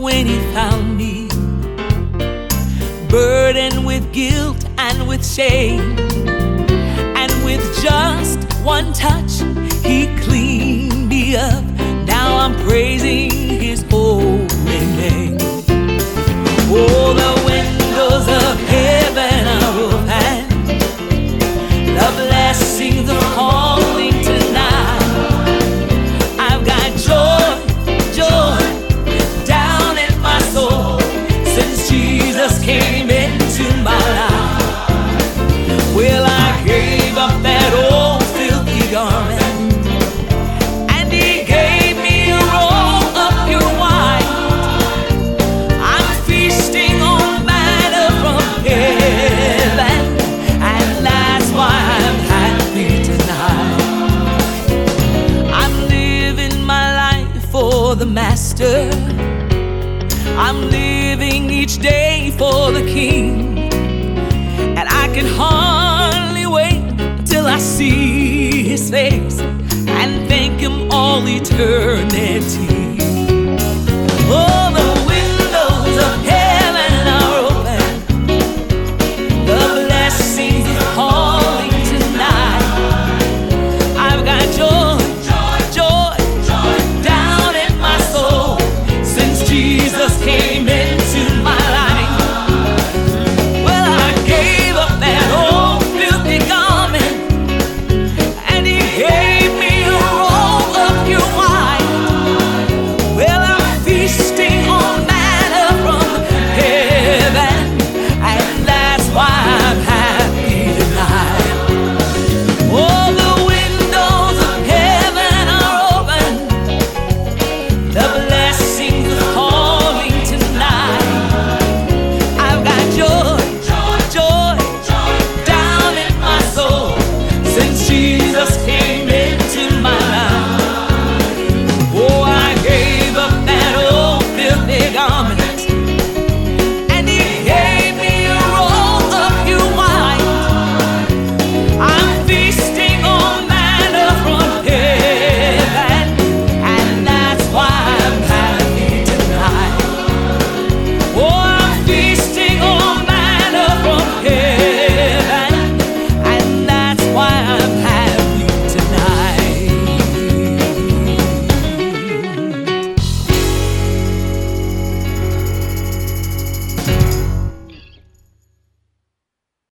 when he found me, burdened with guilt and with shame. And with just one touch, he cleaned me up. Now I'm praising came into my life. Well, I gave up that old filthy garment, and He gave me a roll of pure wine. I'm feasting on manna from heaven, and that's why I'm happy tonight. I'm living my life for the Master. I'm living each day for the King. And I can hardly wait till I see his face and thank him all eternity.